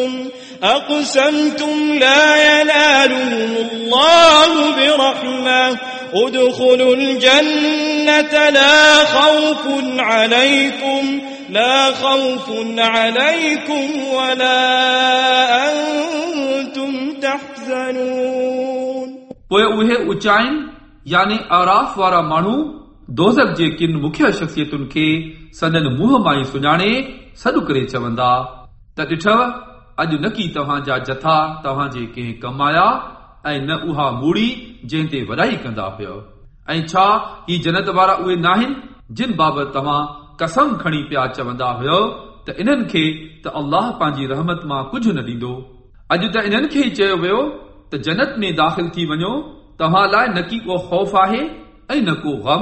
أقسمتم أقسمتم لا ينالهم الله برحمة ادخلوا الجنة لا خوف عليكم لا خوف عليكم ولا أنتم تحزنون पोइ उहे उचाइनि यानी आराफ वारा माण्हू दोज़क जे किन मुख्य शख़्सियतुनि खे सदन मुंहं मां ई सुञाणे सॾु करे चवंदा त ॾिठव اڄ نه ڪه توهان جا جٿا توهان جي ڪنهن ڪم آيا ۽ نه اها موڙي جنهن تي وڏائي ڪندا هيو ۽ ڇا هي جنت وارا اهي ناهن جن بابت توهان قسم کڻي پيا چوندا هيو ته انهن کي ته الله پنهنجي رحمت مان ڪجهه نه ڏيندو. اڄ ته انهن کي ئي چيو ويو ته جنت ۾ داخل ٿي وڃو توهان لاءِ نه ڪه ڪو خوف آهي ۽ نه ڪو غم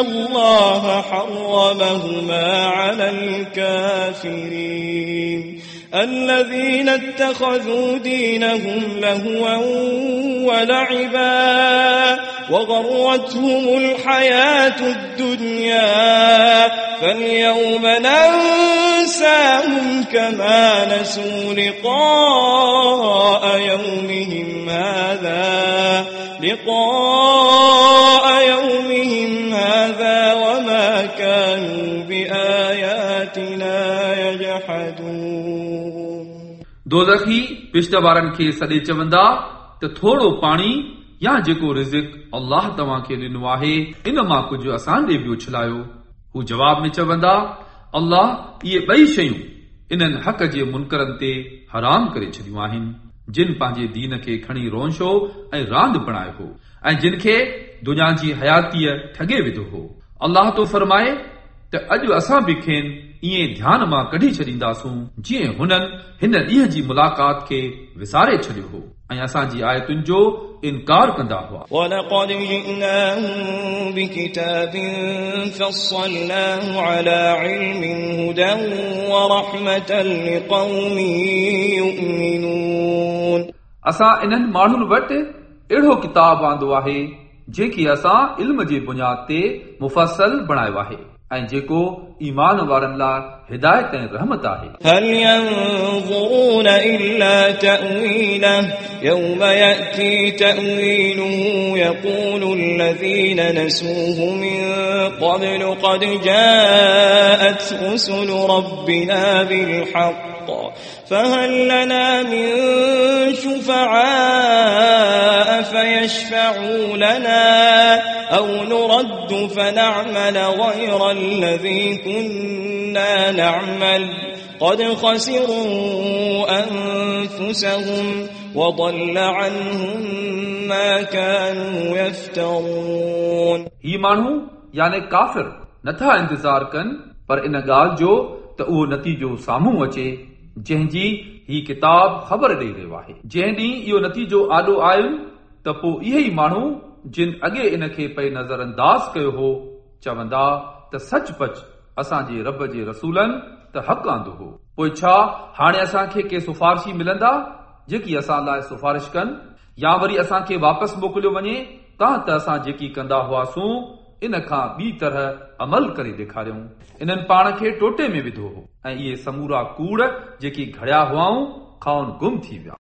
الله حرمهما على الكافرين. الذين اتخذوا دينهم لهوا ولعبا وغرتهم الحياة الدنيا. فاليوم ننساهم كما نسوا لقاء يومهم هذا. لقاء يجحدون दोज़खी पिश्त वारनि खे सॾे चवंदा त थोरो पाणी या जेको रिज़िक अल्लाह तव्हां खे ॾिनो आहे इन मां कुझु असां ॾे बि उछलायो हू जवाब में चवंदा अल्लाह इहे ॿई शयूं इन्हनि हक़ जे मुनकरनि ते हराम करे छॾियूं आहिनि जिन पंहिंजे दीन खे खणी रोंशो ऐं रांदि बणायो हो ऐं जिन खे दुनिया जी हयातीअ ठगे विधो हो अल्लाह तो फरमाए त अॼु असां बि खेनि ائين ڌيان مان ڪڍي ڇڏينداسون. جيئن هنن هن ڏينهن جي ملاقات کي وساري ڇڏيو هو. ۽ اسان جي آيتن جو انڪار ڪندا هئا. اسان انهن ماڻهن وٽ اهڙو ڪتاب آندو آهي جيڪي اسان علم جي بنياد تي مفسل بڻايو آهي. ऐं जेको ईमान वारनि लाइ हिदायत ऐं रहमत आहे هل ينظرون إلا تأويله يوم يأتي تأويله يقول الذين نسوه من قبل قد جاءت رسل ربنا بالحق فهل لنا من شفعاء فيشفعوا لنا أو نرد فنعمل غير الذي كنا نعمل قد خسروا أنفسهم وضل عنهم ما كانوا يفترون ही माण्हू याने काफ़िर नथा इंतज़ार कनि पर इन ॻाल्हि जो त उहो नतीजो साम्हूं अचे जंहिंजी ही किताब ख़बर ॾेई रहियो आहे जंहिं ॾींहुं इहो नतीजो आॾो आयुनि त पोइ इहे ई माण्हू جن اڳي ان کي پي نظر انداز ڪيو هو چوندا ته سچ پچ اسان جي رب جي رسولن ته حق آندو هو. پوءِ ڇا هاڻي اسان کي ڪي سفارشي ملندا؟ جيڪي اسان لاءِ سفارش ڪن يا وري اسان کي واپس موڪليو وڃي تان ته اسان جيڪي ڪندا هئاسون ان کان ٻي طرح عمل ڪري ڏيکاريون انهن پاڻ کي ٽوٽي ۾ وڌو هو. ۽ اهي سمورا ڪوڙ جيڪي گهڙيا هئائون کائن گم ٿي ويا